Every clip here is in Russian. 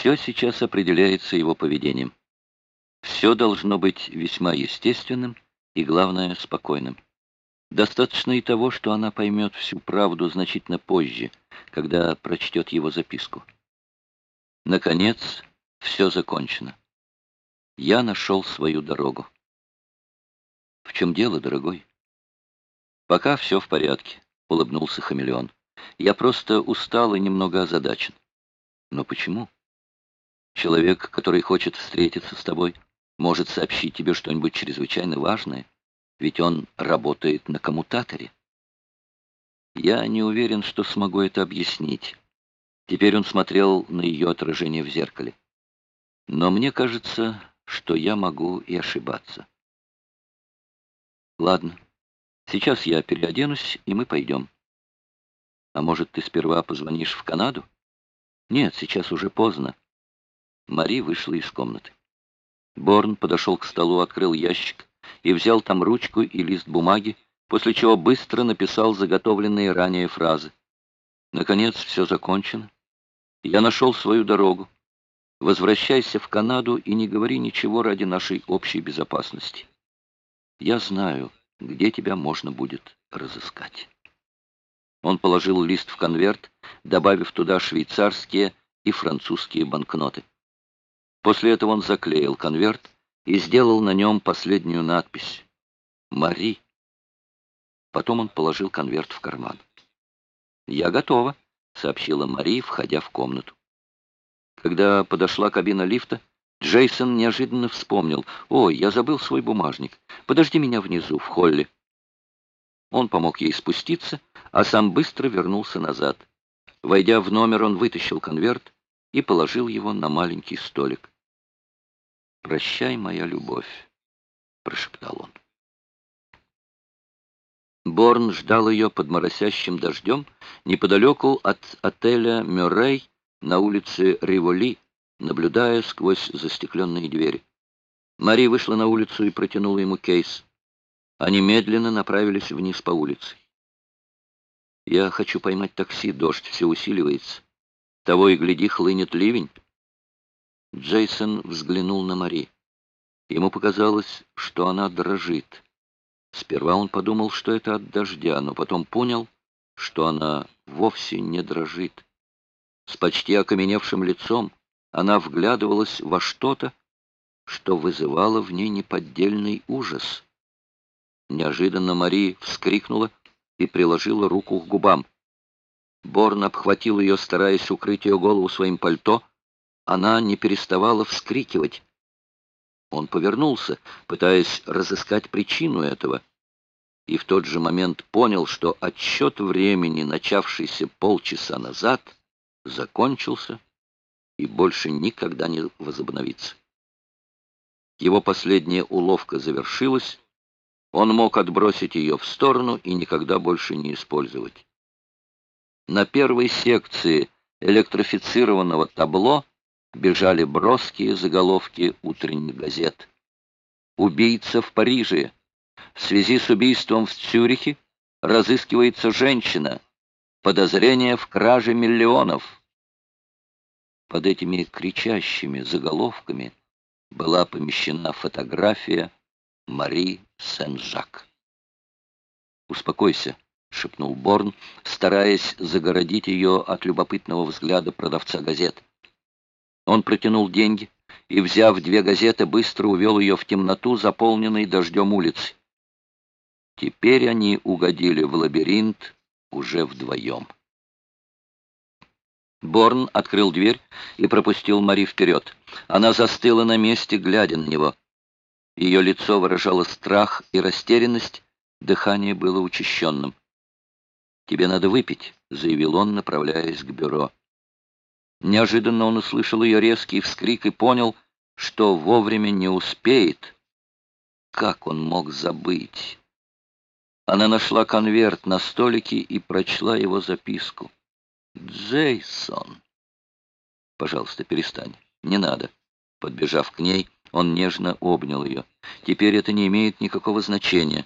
Все сейчас определяется его поведением. Все должно быть весьма естественным и, главное, спокойным. Достаточно и того, что она поймет всю правду значительно позже, когда прочтет его записку. Наконец, все закончено. Я нашел свою дорогу. В чем дело, дорогой? Пока все в порядке, улыбнулся хамелеон. Я просто устал и немного озадачен. Но почему? Человек, который хочет встретиться с тобой, может сообщить тебе что-нибудь чрезвычайно важное, ведь он работает на коммутаторе. Я не уверен, что смогу это объяснить. Теперь он смотрел на ее отражение в зеркале. Но мне кажется, что я могу и ошибаться. Ладно, сейчас я переоденусь, и мы пойдем. А может, ты сперва позвонишь в Канаду? Нет, сейчас уже поздно. Мари вышла из комнаты. Борн подошел к столу, открыл ящик и взял там ручку и лист бумаги, после чего быстро написал заготовленные ранее фразы. Наконец, все закончено. Я нашел свою дорогу. Возвращайся в Канаду и не говори ничего ради нашей общей безопасности. Я знаю, где тебя можно будет разыскать. Он положил лист в конверт, добавив туда швейцарские и французские банкноты. После этого он заклеил конверт и сделал на нем последнюю надпись «Мари». Потом он положил конверт в карман. «Я готова», — сообщила Мари, входя в комнату. Когда подошла кабина лифта, Джейсон неожиданно вспомнил. «Ой, я забыл свой бумажник. Подожди меня внизу, в холле». Он помог ей спуститься, а сам быстро вернулся назад. Войдя в номер, он вытащил конверт и положил его на маленький столик. «Прощай, моя любовь», — прошептал он. Борн ждал ее под моросящим дождем неподалеку от отеля «Мюррей» на улице Риволи, наблюдая сквозь застекленные двери. Мари вышла на улицу и протянула ему кейс. Они медленно направились вниз по улице. «Я хочу поймать такси, дождь все усиливается. Того и гляди, хлынет ливень». Джейсон взглянул на Мари. Ему показалось, что она дрожит. Сперва он подумал, что это от дождя, но потом понял, что она вовсе не дрожит. С почти окаменевшим лицом она вглядывалась во что-то, что вызывало в ней неподдельный ужас. Неожиданно Мари вскрикнула и приложила руку к губам. Борн обхватил ее, стараясь укрыть ее голову своим пальто, она не переставала вскрикивать. Он повернулся, пытаясь разыскать причину этого, и в тот же момент понял, что отсчет времени, начавшийся полчаса назад, закончился и больше никогда не возобновится. Его последняя уловка завершилась, он мог отбросить ее в сторону и никогда больше не использовать. На первой секции электрифицированного табло бежали броские заголовки утренних газет. «Убийца в Париже! В связи с убийством в Цюрихе разыскивается женщина. Подозрение в краже миллионов». Под этими кричащими заголовками была помещена фотография Мари Сен-Жак. «Успокойся», — шепнул Борн, стараясь загородить ее от любопытного взгляда продавца газет. Он протянул деньги и, взяв две газеты, быстро увел ее в темноту, заполненной дождем улицы. Теперь они угодили в лабиринт уже вдвоем. Борн открыл дверь и пропустил Мари вперед. Она застыла на месте, глядя на него. Ее лицо выражало страх и растерянность, дыхание было учащенным. «Тебе надо выпить», — заявил он, направляясь к бюро. Неожиданно он услышал ее резкий вскрик и понял, что вовремя не успеет. Как он мог забыть? Она нашла конверт на столике и прочла его записку. «Джейсон!» «Пожалуйста, перестань. Не надо». Подбежав к ней, он нежно обнял ее. «Теперь это не имеет никакого значения».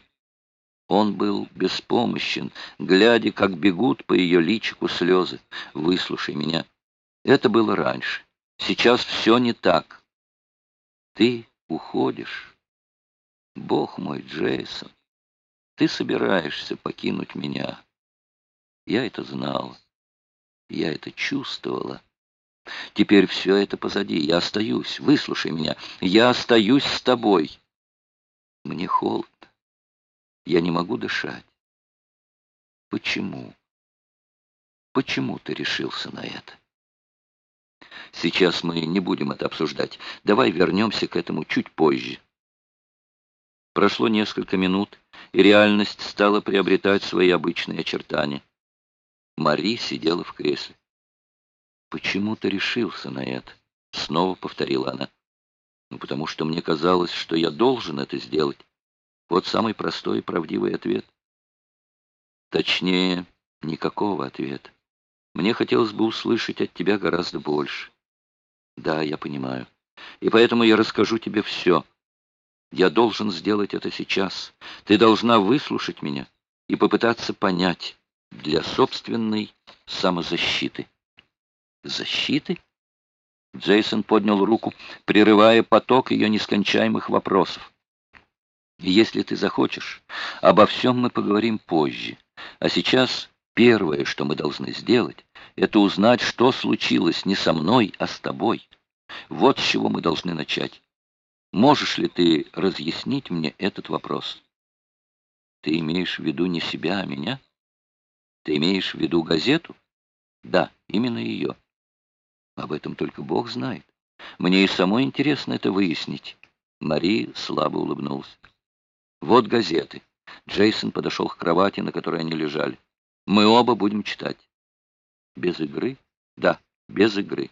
Он был беспомощен, глядя, как бегут по ее личику слезы. «Выслушай меня». Это было раньше. Сейчас все не так. Ты уходишь. Бог мой, Джейсон, ты собираешься покинуть меня. Я это знала. Я это чувствовала. Теперь все это позади. Я остаюсь. Выслушай меня. Я остаюсь с тобой. Мне холодно. Я не могу дышать. Почему? Почему ты решился на это? Сейчас мы не будем это обсуждать. Давай вернемся к этому чуть позже. Прошло несколько минут, и реальность стала приобретать свои обычные очертания. Мари сидела в кресле. «Почему ты решился на это?» — снова повторила она. «Ну, потому что мне казалось, что я должен это сделать. Вот самый простой и правдивый ответ. Точнее, никакого ответа. Мне хотелось бы услышать от тебя гораздо больше. Да, я понимаю. И поэтому я расскажу тебе все. Я должен сделать это сейчас. Ты должна выслушать меня и попытаться понять для собственной самозащиты. Защиты? Джейсон поднял руку, прерывая поток ее нескончаемых вопросов. Если ты захочешь, обо всем мы поговорим позже. А сейчас первое, что мы должны сделать, это узнать, что случилось не со мной, а с тобой. Вот с чего мы должны начать. Можешь ли ты разъяснить мне этот вопрос? Ты имеешь в виду не себя, а меня? Ты имеешь в виду газету? Да, именно ее. Об этом только Бог знает. Мне и самой интересно это выяснить. Мари слабо улыбнулась. Вот газеты. Джейсон подошел к кровати, на которой они лежали. Мы оба будем читать. Без игры? Да, без игры.